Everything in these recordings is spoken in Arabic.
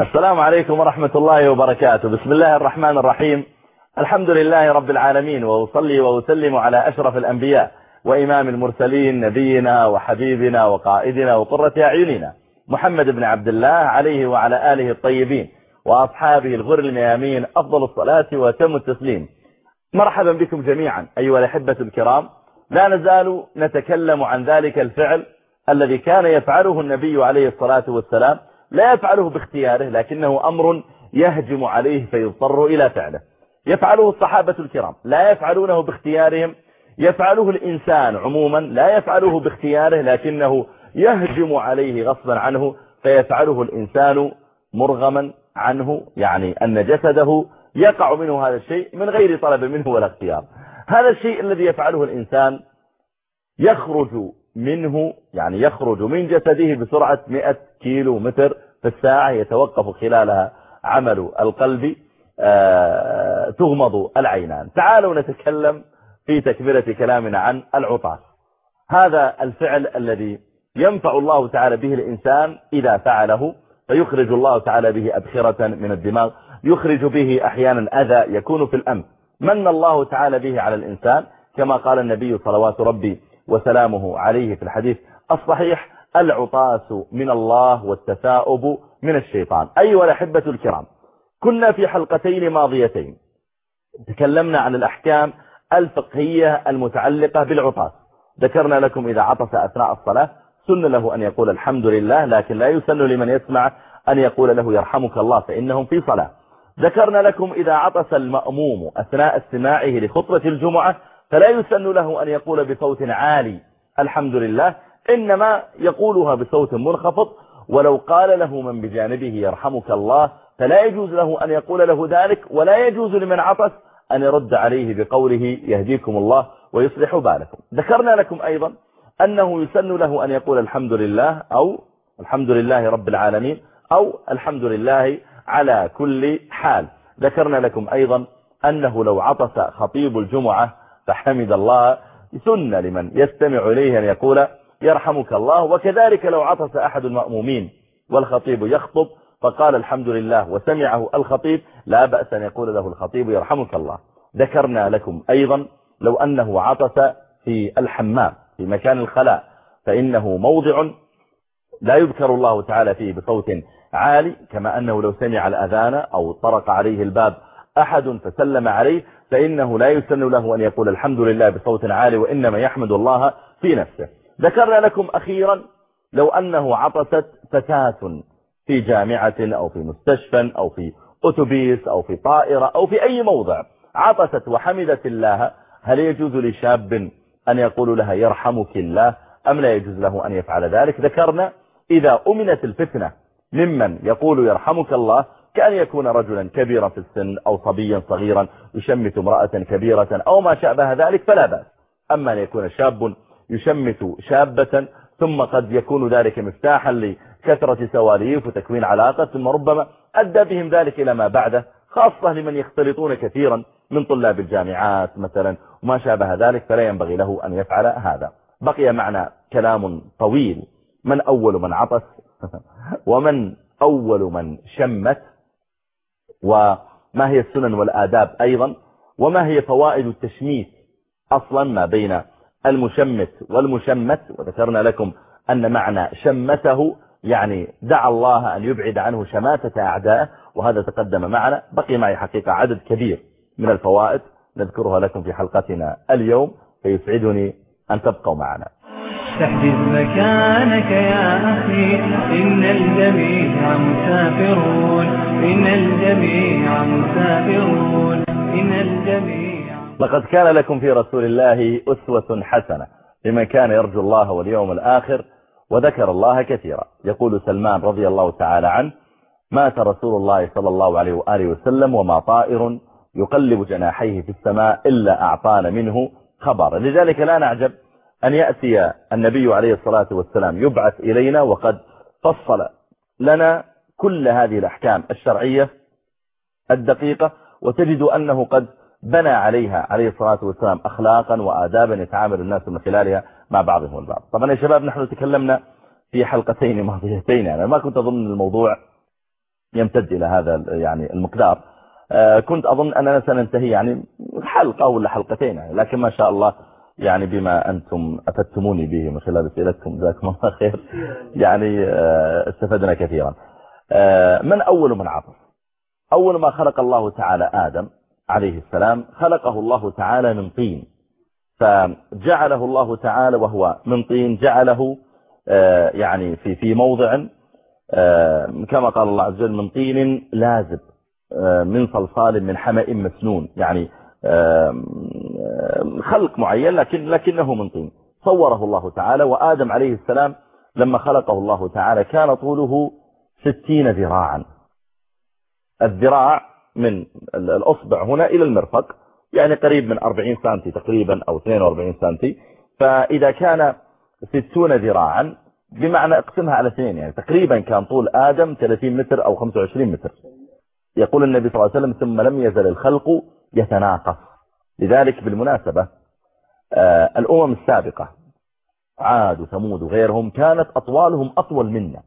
السلام عليكم ورحمة الله وبركاته. بسم الله الرحمن الرحيم. الحمد لله رب العالمين وأصلي وأسلم على أشرف الأنبياء وإمام المرسلين نبينا وحبيبنا وقائدنا وقرة أعيننا. محمد بن عبد الله عليه وعلى آله الطيبين وأصحابه الغر الميامين أفضل الصلاة وتم التسليم. مرحبا بكم جميعا أيها الأحبة الكرام. لا نزال نتكلم عن ذلك الفعل الذي كان يفعله النبي عليه الصلاة والسلام لا يفعله باختياره لكنه أمر يهجم عليه فيضطر إلى فعله. يفعله الصحابة الكرام لا يفعلونه باختيارهم. يفعله الإنسان عموما لا يفعله باختياره لكنه يهجم عليه غصبا عنه فيفعله الإنسان مرغما عنه. يعني أن جسده يقع منه هذا الشيء من غير طلب منه ولا اختيار. هذا الشيء الذي يفعله الإنسان يخرج منه يعني يخرج من جسده بسرعة 100 كيلو متر في الساعة يتوقف خلالها عمل القلب آه، تغمض العينان. تعالوا نتكلم في تكملة كلامنا عن العطاس. هذا الفعل الذي ينفع الله تعالى به الإنسان إذا فعله فيخرج الله تعالى به أبخرة من الدماغ يخرج به أحيانا أذى يكون في الأمن من الله تعالى به على الإنسان؟ كما قال النبي صلوات ربي وسلامه عليه في الحديث الصحيح العطاس من الله والتثاؤب من الشيطان. أيها الأحبة الكرام كنا في حلقتين ماضيتين. تكلمنا عن الأحكام الفقهية المتعلقة بالعطاس. ذكرنا لكم إذا عطس أثناء الصلاة سن له أن يقول الحمد لله لكن لا يسن لمن يسمع أن يقول له يرحمك الله فإنهم في صلاة. ذكرنا لكم إذا عطس المأموم أثناء استماعه لخطبة الجمعة فلا يسن له أن يقول بصوت عالي الحمد لله إنما يقولها بصوت منخفض ولو قال له من بجانبه يرحمك الله فلا يجوز له أن يقول له ذلك ولا يجوز لمن عطس أن يرد عليه بقوله يهديكم الله ويصلح بالكم. ذكرنا لكم أيضا أنه يسن له أن يقول الحمد لله أو الحمد لله رب العالمين أو الحمد لله على كل حال. ذكرنا لكم أيضا أنه لو عطس خطيب الجمعة فحمد الله سن لمن يستمع إليه أن يقول يرحمك الله وكذلك لو عطس أحد المأمومين والخطيب يخطب فقال الحمد لله وسمعه الخطيب لا بأس أن يقول له الخطيب يرحمك الله. ذكرنا لكم أيضا لو أنه عطس في الحمام في مكان الخلاء فإنه موضع لا يذكر الله تعالى فيه بصوت عالي كما أنه لو سمع الأذان أو طرق عليه الباب أحد فسلم عليه فإنه لا يسن له أن يقول الحمد لله بصوت عالي وإنما يحمد الله في نفسه. ذكرنا لكم أخيرا لو أنه عطست فتاة في جامعة أو في مستشفى أو في أتوبيس أو في طائرة أو في أي موضع عطست وحمدت الله هل يجوز لشاب أن يقول لها يرحمك الله؟ أم لا يجوز له أن يفعل ذلك؟ ذكرنا إذا أمنت الفتنة ممن يقول يرحمك الله كأن يكون رجلا كبيرا في السن أو صبيا صغيرا يشمت امرأة كبيرة أو ما شابه ذلك فلا بأس. أما أن يكون شاب يشمت شابة ثم قد يكون ذلك مفتاحا لكثرة سواليف وتكوين علاقة ثم ربما أدى بهم ذلك إلى ما بعده خاصة لمن يختلطون كثيرا من طلاب الجامعات مثلا وما شابه ذلك فلا ينبغي له أن يفعل هذا. بقي معنا كلام طويل. من أول من عطس؟ ومن أول من شمت؟ وما هي السنن والآداب أيضا وما هي فوائد التشميت أصلا ما بين المشمت والمشمت وذكرنا لكم أن معنى شمته يعني دعا الله أن يبعد عنه شماتة أعداءه وهذا تقدم معنا بقي معي حقيقة عدد كبير من الفوائد نذكرها لكم في حلقتنا اليوم فيسعدني أن تبقوا معنا. تحجز مكانك يا أخي إن الجميع مسافرون. إن الجميع مسافرون إن الجميع لقد كان لكم في رسول الله أسوة حسنة لمن كان يرجو الله واليوم الآخر وذكر الله كثيرا. يقول سلمان رضي الله تعالى عنه مات رسول الله صلى الله عليه وآله وسلم وما طائر يقلب جناحيه في السماء إلا أعطانا منه خبر لذلك لا نعجب أن يأتي النبي عليه الصلاة والسلام يبعث إلينا وقد فصل لنا كل هذه الأحكام الشرعية الدقيقة وتجد أنه قد بنى عليها عليه الصلاة والسلام أخلاقا وآدابا يتعامل الناس من خلالها مع بعضهم البعض. طبعا يا شباب نحن تكلمنا في حلقتين ماضيتين يعني ما كنت أظن الموضوع يمتد إلى هذا يعني المقدار. آه، كنت أظن أننا سننتهي يعني حلقة ولا حلقتين يعني لكن ما شاء الله يعني بما أنتم أفدتموني به من خلال أسئلتكم جزاكم الله خير. يعني آه، استفدنا كثيرا. من أول من عطف؟ أول ما خلق الله تعالى آدم عليه السلام خلقه الله تعالى من طين. فجعله الله تعالى وهو من طين جعله يعني في في موضع كما قال الله عز وجل من طين لازب من صلصال من حمأ مسنون. يعني خلق معين لكن لكنه من طين. صوره الله تعالى وآدم عليه السلام لما خلقه الله تعالى كان طوله ستين ذراعا. الذراع من الأصبع هنا إلى المرفق يعني قريب من 40 سنتي تقريبا أو 42 سنتي. فإذا كان 60 ذراعا بمعنى اقسمها على اثنين يعني تقريبا كان طول آدم 30 متر أو 25 متر. يقول النبي صلى الله عليه وسلم ثم لم يزل الخلق يتناقص. لذلك بالمناسبة آه الأمم السابقة عاد وثمود وغيرهم كانت أطوالهم أطول منا.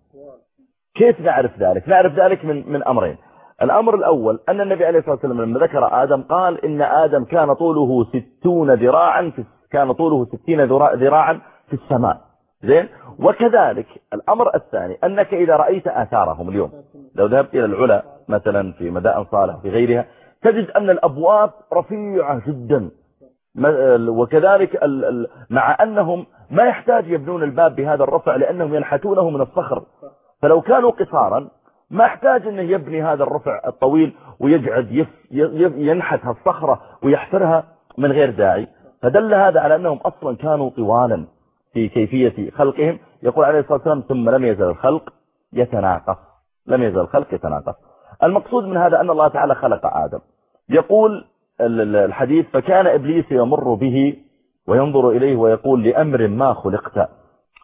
كيف نعرف ذلك؟ نعرف ذلك من, من أمرين. الأمر الأول أن النبي عليه الصلاة والسلام لما ذكر آدم قال إن آدم كان طوله ستون ذراعا في كان طوله ستين ذراعا في السماء. زين؟ وكذلك الأمر الثاني أنك إذا رأيت آثارهم اليوم لو ذهبت إلى العلا مثلا في مدائن صالح في غيرها تجد أن الأبواب رفيعة جدا. وكذلك مع أنهم ما يحتاج يبنون الباب بهذا الرفع لأنهم ينحتونه من الصخر. فلو كانوا قصارا ما احتاج إنه يبني هذا الرفع الطويل ويقعد ينحت الصخرة ويحفرها من غير داعي. فدل هذا على أنهم أصلا كانوا طوالا في كيفية خلقهم. يقول عليه الصلاة والسلام ثم لم يزل الخلق يتناقص. لم يزل الخلق يتناقص. المقصود من هذا أن الله تعالى خلق آدم. يقول الحديث فكان إبليس يمر به وينظر إليه ويقول لأمر ما خلقت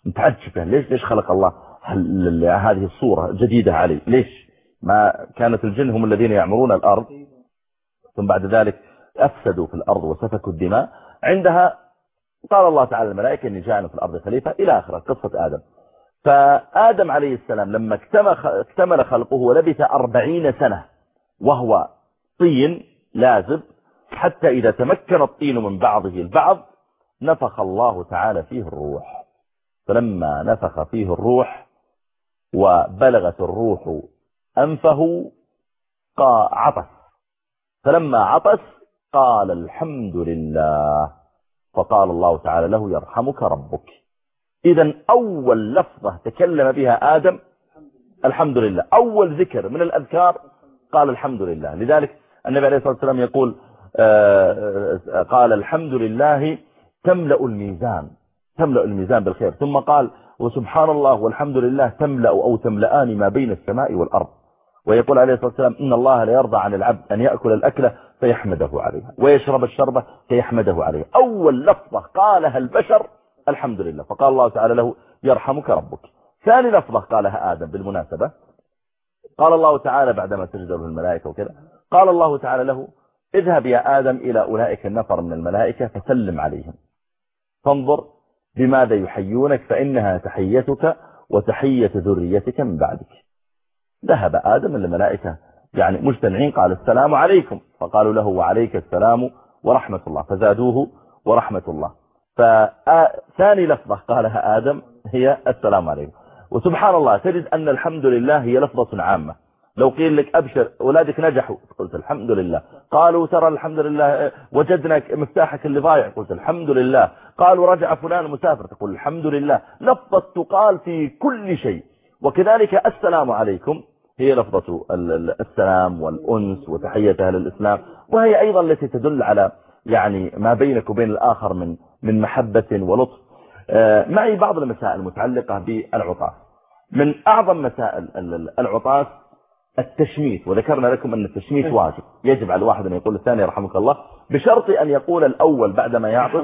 متعجب يعني ليش ليش خلق الله؟ هذه الصورة جديدة علي؟ ليش؟ ما كانت الجن هم الذين يعمرون الأرض ثم بعد ذلك أفسدوا في الأرض وسفكوا الدماء. عندها قال الله تعالى الملائكة أني جاءنا في الأرض خليفة إلى آخر قصة آدم. فآدم عليه السلام لما اكتمل خلقه ولبث أربعين سنة وهو طين لازب حتى إذا تمكن الطين من بعضه البعض نفخ الله تعالى فيه الروح. فلما نفخ فيه الروح وبلغت الروح أنفه عطس. فلما عطس قال الحمد لله. فقال الله تعالى له يرحمك ربك. إذا أول لفظة تكلم بها آدم الحمد لله. أول ذكر من الأذكار قال الحمد لله. لذلك النبي عليه الصلاة والسلام يقول آه، آه، قال الحمد لله تملأ الميزان تملأ الميزان بالخير. ثم قال وسبحان الله والحمد لله تملأ أو تملأان ما بين السماء والأرض. ويقول عليه الصلاة والسلام إن الله لا يرضى عن العبد أن يأكل الأكلة فيحمده عليها ويشرب الشربة فيحمده عليها. أول لفظة قالها البشر الحمد لله. فقال الله تعالى له يرحمك ربك. ثاني لفظة قالها آدم بالمناسبة. قال الله تعالى بعدما سجد له الملائكة وكذا قال الله تعالى له اذهب يا آدم إلى أولئك النفر من الملائكة فسلم عليهم. فانظر بماذا يحيونك؟ فإنها تحيتك وتحية ذريتك من بعدك. ذهب آدم الملائكة يعني مجتمعين قال السلام عليكم. فقالوا له وعليك السلام ورحمة الله. فزادوه ورحمة الله. فثاني لفظة قالها آدم هي السلام عليكم. وسبحان الله تجد أن الحمد لله هي لفظة عامة. لو قيل لك أبشر أولادك نجحوا. قلت الحمد لله. قالوا ترى الحمد لله وجدنا مفتاحك اللي ضايع. قلت الحمد لله. قالوا رجع فلان مسافر. تقول الحمد لله. لفظة تقال في كل شيء. وكذلك السلام عليكم. هي لفظة السلام والأنس وتحية أهل الإسلام. وهي أيضا التي تدل على يعني ما بينك وبين الآخر من من محبة ولطف. آه، معي بعض المسائل المتعلقة بالعطاس. من أعظم مسائل العطاس التشميت وذكرنا لكم أن التشميت إيه. واجب. يجب على الواحد أن يقول الثاني رحمك الله بشرط أن يقول الأول بعدما يعطف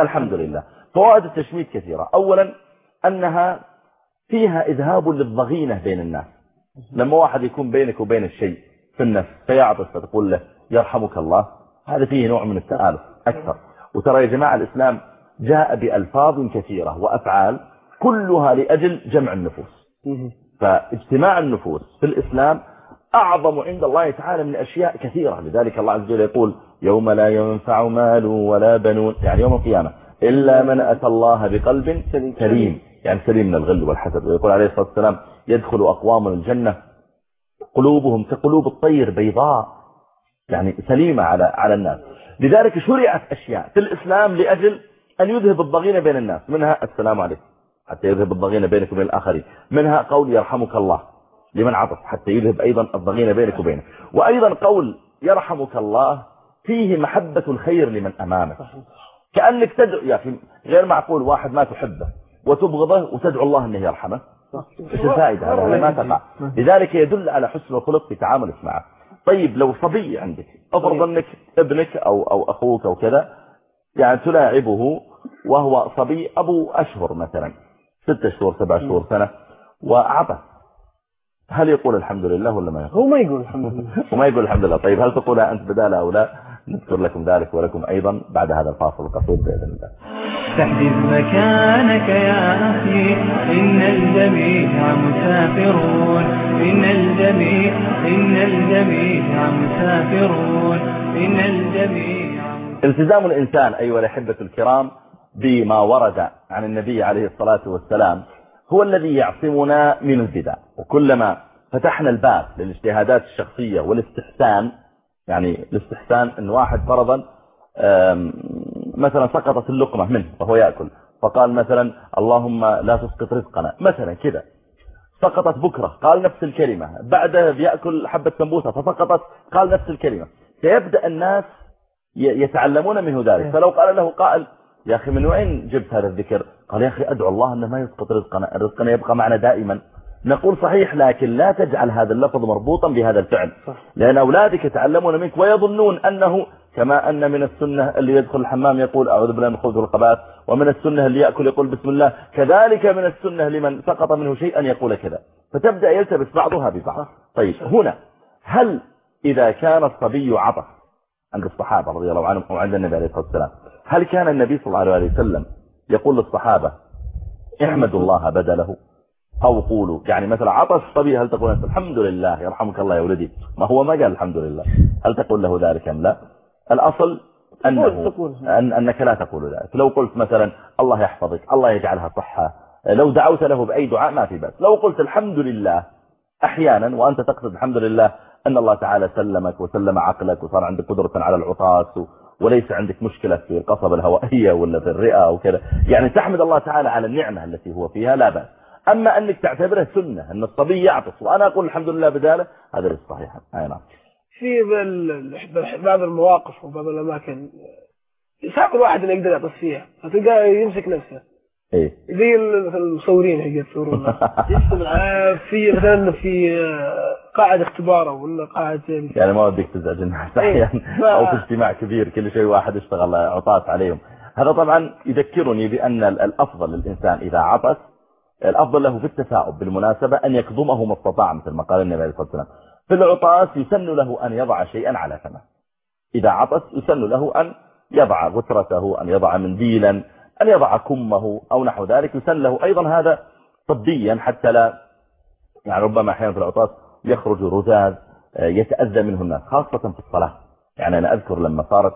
الحمد لله. فوائد التشميت كثيرة. أولا أنها فيها إذهاب للضغينة بين الناس. لما واحد يكون بينك وبين الشيء في النفس فيعطف فتقول له يرحمك الله. هذا فيه نوع من التآلف أكثر. وترى يا جماعة الإسلام جاء بألفاظ كثيرة وأفعال كلها لأجل جمع النفوس. فاجتماع النفوس في الإسلام أعظم عند الله تعالى من أشياء كثيرة. لذلك الله عز وجل يقول يوم لا ينفع مال ولا بنون يعني يوم القيامة إلا من أتى الله بقلب سليم. يعني سليم من الغل والحسد. ويقول عليه الصلاة والسلام يدخل أقوام الجنة قلوبهم كقلوب الطير بيضاء يعني سليمة على على الناس. لذلك شرعت أشياء في الإسلام لأجل أن يذهب الضغين بين الناس منها السلام عليكم. حتى يذهب الضغين بينك وبين الآخرين. منها قول يرحمك الله. لمن عطف؟ حتى يذهب أيضا الضغين بينك وبينه. وأيضا قول يرحمك الله. فيه محبة الخير لمن أمامك. كأنك تدعو يا أخي غير معقول واحد ما تحبه وتبغضه وتدعو الله أنه يرحمه. إيش الفائدة هذا؟ ما تقع. لذلك يدل على حسن الخلق في تعاملك معه. طيب لو صبي عندك افرض. أنك ابنك أو أو أخوك أو كذا يعني تلاعبه وهو صبي أبو أشهر مثلا. ست شهور سبع شهور سنة وعطى هل يقول الحمد لله ولا ما يقول؟ هو ما يقول الحمد لله. وما يقول الحمد لله. طيب هل تقولها أنت بدالة أو لا؟ نذكر لكم ذلك ولكم أيضا بعد هذا الفاصل القصير بإذن الله. تحدث مكانك يا أخي إن الجميع مسافرون. إن الجميع إن الجميع مسافرون. إن الجميع التزام الإنسان أيها الأحبة الكرام بما ورد عن النبي عليه الصلاة والسلام هو الذي يعصمنا من البدع. وكلما فتحنا الباب للاجتهادات الشخصية والاستحسان يعني الاستحسان إن واحد فرضا مثلا سقطت اللقمة منه وهو يأكل فقال مثلا اللهم لا تسقط رزقنا. مثلا كذا. سقطت بكرة قال نفس الكلمة. بعدها بيأكل حبة سمبوسة فسقطت قال نفس الكلمة. سيبدأ الناس يتعلمون منه ذلك. إيه. فلو قال له قائل يا أخي من وين جبت هذا الذكر؟ قال يا أخي أدعو الله أنه ما يسقط رزقنا رزقنا يبقى معنا دائما. نقول صحيح لكن لا تجعل هذا اللفظ مربوطا بهذا الفعل. لأن أولادك يتعلمون منك ويظنون أنه كما أن من السنة اللي يدخل الحمام يقول أعوذ بالله من الخبث والخباث ومن السنة اللي يأكل يقول بسم الله كذلك من السنة لمن سقط منه شيء أن يقول كذا. فتبدأ يلتبس بعضها ببعض. طيب هنا هل إذا كان الصبي عطف عند الصحابة رضي الله عنهم وعند النبي عليه الصلاة والسلام. هل كان النبي صلى الله عليه وسلم يقول للصحابة احمدوا الله بدله؟ أو قولوا يعني مثلا عطش الصبي هل تقول الحمد لله يرحمك الله يا ولدي؟ ما هو ما قال الحمد لله. هل تقول له ذلك أم لا؟ الأصل أنه أن أنك لا تقول ذلك. لو قلت مثلا الله يحفظك الله يجعلها صحة لو دعوت له بأي دعاء ما في بس لو قلت الحمد لله أحيانا وأنت تقصد الحمد لله أن الله تعالى سلمك وسلم عقلك وصار عندك قدرة على العطاس وليس عندك مشكلة في القصبة الهوائية ولا في الرئة أو كذا. يعني تحمد الله تعالى على النعمة التي هو فيها لا بأس. أما أنك تعتبره سنة أن الصبي يعطس. وأنا أقول الحمد لله بداله هذا ليس صحيحا. أي نعم. في بعض المواقف وبعض الأماكن ساق الواحد اللي يقدر يعطس فيها فتلقاه يمسك نفسه. إيه. زي المصورين اللي يصورون آه، في مثلا في آه، قاعة اختبار ولا قاعة يعني ما ودك تزعج الناس إيه، أحيانا. أو في اجتماع كبير كل شيء واحد يشتغل عطاس عليهم. هذا طبعا يذكرني بأن الأفضل للإنسان إذا عطس الأفضل له في التثاؤب بالمناسبة أن يكظمه ما استطاع مثل ما قال النبي عليه الصلاة والسلام في العطاس يسن له أن يضع شيئا على فمه. إذا عطس يسن له أن يضع غترته أن يضع منديلا أن يضع كمه أو نحو ذلك. يسن له أيضا هذا طبيا حتى لا يعني ربما أحيانا في العطاس يخرج رذاذ آه، يتأذى منه الناس خاصة في الصلاة. يعني أنا أذكر لما صارت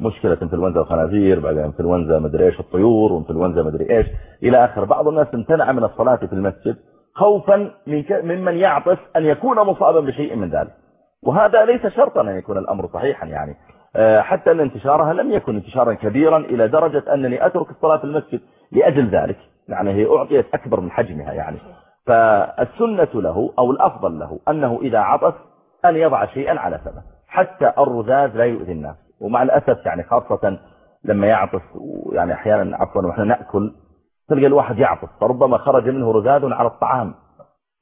مشكلة إنفلونزا الخنازير بعدين إنفلونزا مدري إيش الطيور وإنفلونزا مدري إيش إلى آخر. بعض الناس امتنع من الصلاة في المسجد خوفا من ممن يعطس أن يكون مصابا بشيء من ذلك. وهذا ليس شرطا أن يكون الأمر صحيحا يعني. آه، حتى أن انتشارها لم يكن انتشارا كبيرا إلى درجة أنني أترك الصلاة في المسجد لأجل ذلك. يعني هي أعطيت أكبر من حجمها يعني. فالسنة له أو الأفضل له أنه إذا عطس أن يضع شيئا على فمه حتى الرذاذ لا يؤذي الناس. ومع الأسف يعني خاصة لما يعطس يعني أحيانا عفوا وإحنا نأكل تلقى الواحد يعطس فربما خرج منه رذاذ على الطعام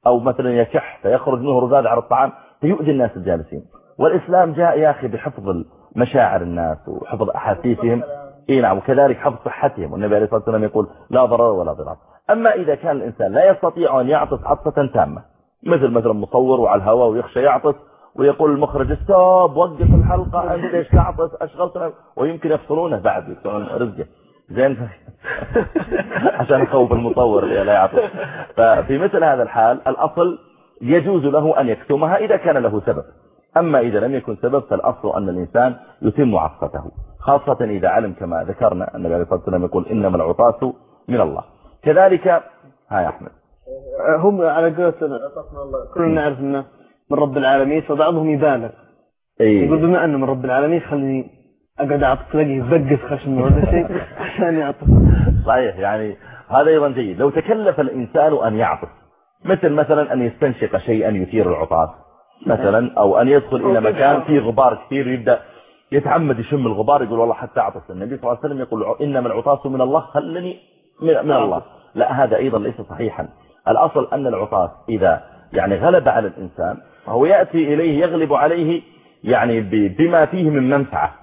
أو مثلا يكح فيخرج منه رذاذ على الطعام فيؤذي الناس الجالسين. والإسلام جاء يا أخي بحفظ مشاعر الناس وحفظ أحاسيسهم. إيه نعم وكذلك حفظ صحتهم. والنبي عليه الصلاة والسلام يقول لا ضرر ولا ضرر أما إذا كان الإنسان لا يستطيع أن يعطس عطسة تامة مثل مثلا مصور وعلى الهواء ويخشى يعطس ويقول المخرج ستوب وقف الحلقة أنت إيش تعطس؟ اشغلتنا ويمكن يفصلونه بعد يكتبون رزقه. زين. عشان يخوف المطور لا يعطس. ففي مثل هذا الحال الأصل يجوز له أن يكتمها إذا كان له سبب. أما إذا لم يكن سبب فالأصل أن الإنسان يتم عفته خاصة إذا علم كما ذكرنا أن النبي صلى الله عليه وسلم يقول إنما العطاس من الله. كذلك ها يا أحمد. هم على قولة كلنا نعرف إنه من رب العالمين فبعضهم يبالغ. إيه. يقول بما أنه من رب العالمين خليني أقعد اعطي تلاقيه يبقس خشم ولا شيء عشان يعطف. صحيح يعني هذا أيضا جيد. لو تكلف الإنسان أن يعطف مثل مثلا أن يستنشق شيئا يثير العطاس مثلا أو أن يدخل إلى مكان فيه غبار كثير يبدأ يتعمد يشم الغبار يقول والله حتى أعطس النبي صلى الله عليه وسلم يقول إنما العطاس من الله خلني من, من الله. لا هذا أيضا ليس صحيحا. الأصل أن العطاس إذا يعني غلب على الإنسان فهو يأتي إليه يغلب عليه يعني بما فيه من منفعة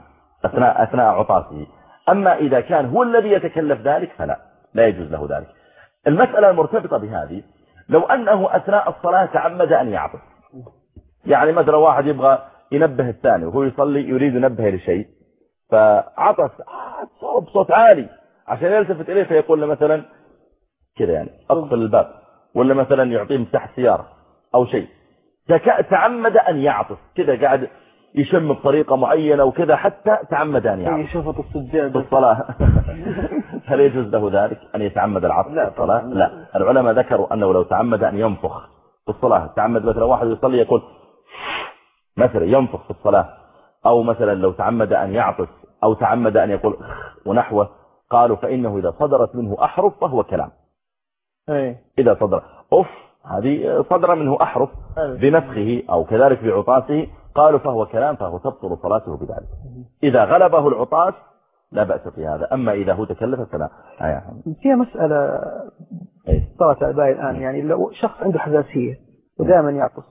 أثناء, أثناء عطاسه. أما إذا كان هو الذي يتكلف ذلك فلا لا يجوز له ذلك. المسألة المرتبطة بهذه لو أنه أثناء الصلاة تعمد أن يعطس. يعني مثلا واحد يبغى ينبه الثاني وهو يصلي يريد ينبه لشيء فعطس صار بصوت عالي. عشان يلتفت إليه فيقول له مثلا كذا يعني أقفل الباب ولا مثلا يعطيه مفتاح السيارة أو شيء. تعمد أن يعطس كذا قاعد يشم بطريقة معينة وكذا حتى تعمد أن يعطس يشوف السجاد. بالصلاة هل يجوز له ذلك؟ أن يتعمد العطس في الصلاة؟ لا. العلماء ذكروا أنه لو تعمد أن ينفخ في الصلاة تعمد مثلا واحد يصلي يقول مثلا ينفخ في الصلاة أو مثلا لو تعمد أن يعطس أو تعمد أن يقول ونحوه قالوا فإنه إذا صدرت منه أحرف فهو كلام. أي. إذا صدر أف هذه صدر منه أحرف بنفخه أو كذلك بعطاسه قالوا فهو كلام فهو تبطل صلاته بذلك. إذا غلبه العطاس لا بأس في هذا. أما إذا هو تكلف فلا. فيها مسألة صارت أبائي الآن. يعني لو شخص عنده حساسية ودائما يعطس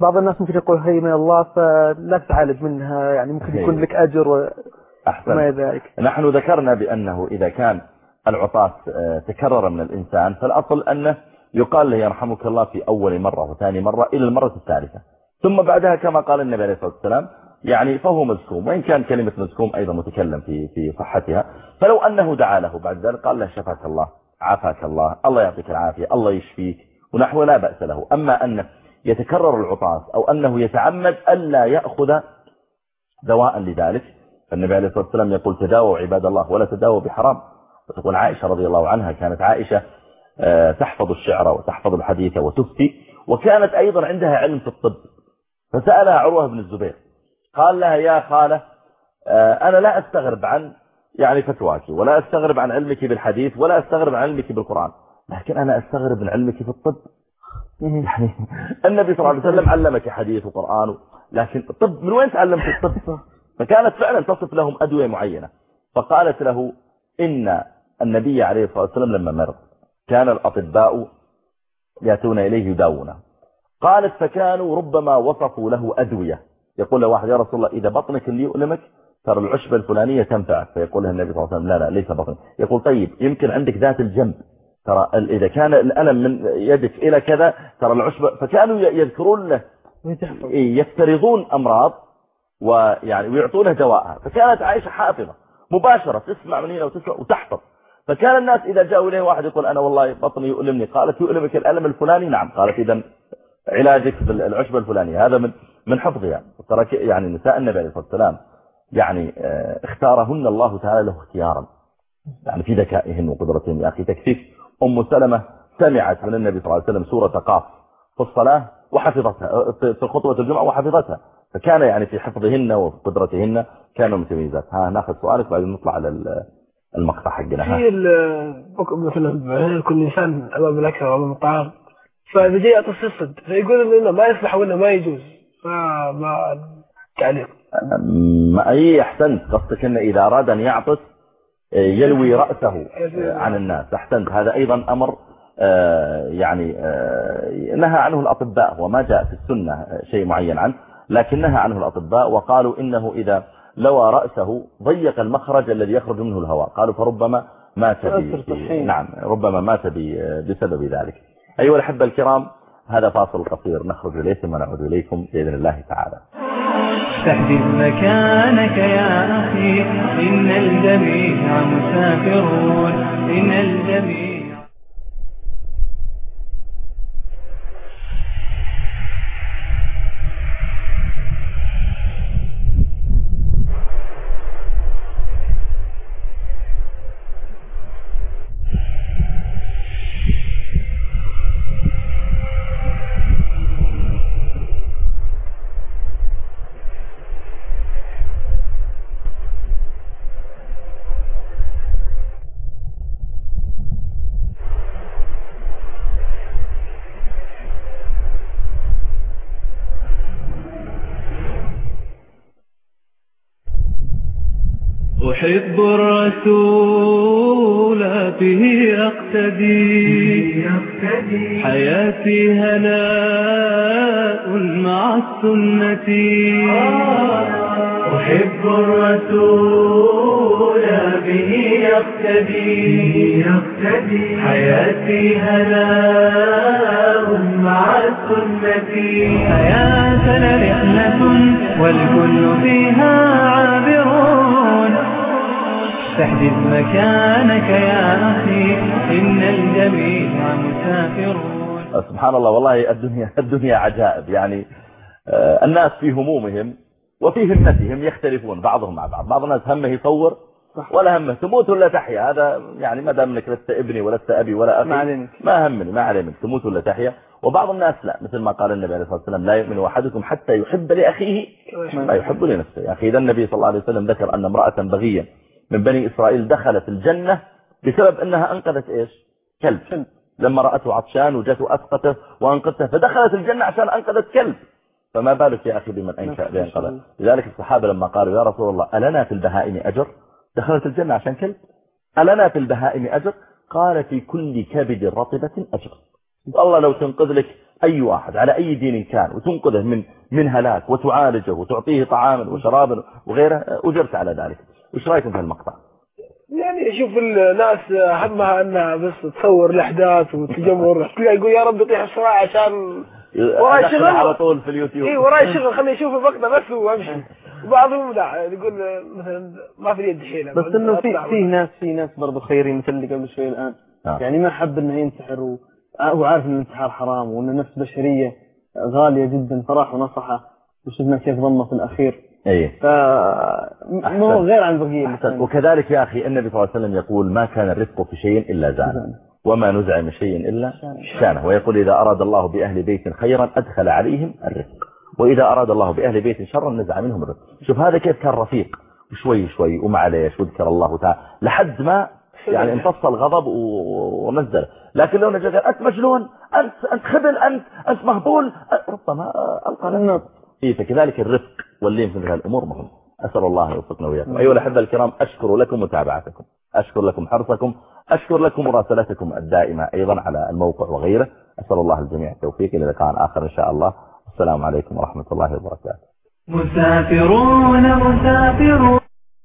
بعض الناس ممكن يقول هي من الله فلا تعالج منها. يعني ممكن يكون لك أجر وما ذلك. نحن ذكرنا بأنه إذا كان العطاس تكرر من الإنسان فالأصل أنه يقال له يرحمك الله في أول مرة وثاني مرة إلى المرة الثالثة. ثم بعدها كما قال النبي عليه الصلاة والسلام يعني فهو مزكوم وإن كان كلمة مزكوم أيضا متكلم في في صحتها. فلو أنه دعا له بعد ذلك قال له شفاك الله عافاك الله الله يعطيك العافية الله يشفيك ونحو لا بأس له. أما أنه يتكرر العطاس أو أنه يتعمد ألا يأخذ دواء لذلك فالنبي عليه الصلاة والسلام يقول تداووا عباد الله ولا تداووا بحرام. وتقول عائشة رضي الله عنها كانت عائشة آه، تحفظ الشعر وتحفظ الحديث وتفتي وكانت أيضا عندها علم في الطب. فسألها عروة بن الزبير قال لها يا خالة آه، أنا لا أستغرب عن يعني فتواك ولا أستغرب عن علمك بالحديث ولا أستغرب عن علمك بالقرآن لكن أنا أستغرب من علمك في الطب. يعني النبي صلى الله عليه وسلم علمك حديث وقرآن لكن الطب من وين تعلمت الطب؟ فكانت فعلا تصف لهم أدوية معينة. فقالت له إن النبي عليه الصلاة والسلام لما مرض كان الأطباء يأتون إليه يداونه قالت فكانوا ربما وصفوا له أدوية. يقول له واحد يا رسول الله إذا بطنك اللي يؤلمك ترى العشبة الفلانية تنفعك. فيقول له النبي صلى الله عليه وسلم لا لا ليس بطنك يقول طيب يمكن عندك ذات الجنب. ترى إذا كان الألم من يدك إلى كذا ترى العشبة فكانوا يذكرون له إيه، يفترضون أمراض. ويعني ويعطونه دواءها فكانت عائشة حافظة مباشرة تسمع من هنا وتسمع وتحفظ. فكان الناس إذا جاءوا إليه واحد يقول أنا والله بطني يؤلمني. قالت يؤلمك الألم الفلاني؟ نعم. قالت إذا علاجك بالعشبة الفلانية هذا من من حفظها ترى يعني نساء النبي عليه الصلاة والسلام يعني آه، اختارهن الله تعالى له اختيارا. يعني في ذكائهن وقدرتهن. يا أخي تكفيك. أم سلمة سمعت من النبي صلى الله عليه وسلم سورة قاف في الصلاة وحفظتها في خطوة الجمعة وحفظتها. فكان يعني في حفظهن وقدرتهن كانوا متميزات ها ناخذ سؤالك بعد نطلع على المقطع حقنا. هي مثلا كل إنسان أمام الاكل وأمام الطعام. فاذا يعطي الصدق فيقول إنه ما يصلح ولا ما يجوز. فما تعليق ما أي أحسنت. قصدك إنه إذا أراد أن يعطس يلوي رأسه عن الناس. أحسنت. هذا أيضا أمر آه، يعني آه، نهى عنه الأطباء وما جاء في السنة شيء معين عنه. لكن نهى عنه الأطباء وقالوا إنه إذا لوى رأسه ضيق المخرج الذي يخرج منه الهواء. قالوا فربما مات نعم ربما مات بسبب ذلك. أيها الأحبة الكرام هذا فاصل قصير. نخرج إليكم ونعود إليكم بإذن الله تعالى. تحدث مكانك يا أخي إن الجميع مسافرون. إن الجميع أحب الرسول به أقتدي. حياتي هناء مع السنة. أحب الرسول به يقتدي حياتي هناء مع السنة. حياتنا رحلة والكل فيها عابرون تحدث مكانك يا أخي إن الجميع مسافرون. سبحان الله والله الدنيا الدنيا عجائب. يعني آه، الناس في همومهم وفي همتهم يختلفون بعضهم مع بعض. بعض الناس همه يصور ولا همه تموت ولا تحيا. هذا يعني ما دام انك لست ابني ولست أبي ولا أخي ما. ما همني ما علي منك تموت ولا تحيا. وبعض الناس لا. مثل ما قال النبي عليه الصلاة والسلام لا يؤمن أحدكم حتى يحب لأخيه ما يحب لنفسه. يا أخي إذا النبي صلى الله عليه وسلم ذكر أن امرأة بغية من بني إسرائيل دخلت الجنة بسبب أنها أنقذت إيش؟ كلب. لما راته عطشان وجته أسقطه وأنقذته فدخلت الجنة عشان أنقذت كلب. فما بالك يا أخي بمن أنشأ لذلك الصحابة لما قالوا يا رسول الله ألنا في البهائم أجر؟ دخلت الجنة عشان كلب. ألنا في البهائم أجر؟ قال في كل كبد رطبة أجر. الله لو تنقذ لك أي واحد على أي دين كان وتنقذه من من هلاك وتعالجه وتعطيه طعاما وشرابا وغيره أجرت على ذلك. وش رأيكم في المقطع؟ يعني شوف الناس همها أنها بس تصور الأحداث وتجمهر يقول يا رب يطيح بسرعة عشان وراي شغل. على طول في اليوتيوب. اي وراي شغل خليني أشوف المقطع بس وامشي. وبعضهم لا يقول مثلا ما في اليد حيلة. بس إنه في في ناس في ناس برضه خيرين مثل اللي قبل شوي الآن. آه. يعني ما حب إنه ينتحر و- هو عارف إن الانتحار حرام وإن النفس بشرية غالية جدا فراح ونصحه. وشفنا كيف ظنه في الأخير. إيه. ف. غير عن أحسن. وكذلك يا أخي النبي صلى الله عليه وسلم يقول ما كان الرفق في شيء إلا زانه. وما نزع من شيء إلا شانه. ويقول إذا أراد الله بأهل بيت خيرا أدخل عليهم الرفق. وإذا أراد الله بأهل بيت شرا نزع منهم الرفق. شوف هذا كيف كان رفيق. شوي شوي ومعليش وذكر الله تعالى. لحد ما يعني امتص الغضب و- ونزل. لكن لو نجد أنت مجنون أنت أنت خبل أنت أنت مهبول. ربما ألقى نفسه. إيه فكذلك الرفق واللين في الأمور مهم. أسأل الله يوفقنا وإياكم. أيها الأحبة الكرام أشكر لكم متابعتكم أشكر لكم حرصكم أشكر لكم مراسلتكم الدائمة أيضا على الموقع وغيره. أسأل الله الجميع التوفيق إلى لقاء آخر إن شاء الله. السلام عليكم ورحمة الله وبركاته. مسافرون مسافرون.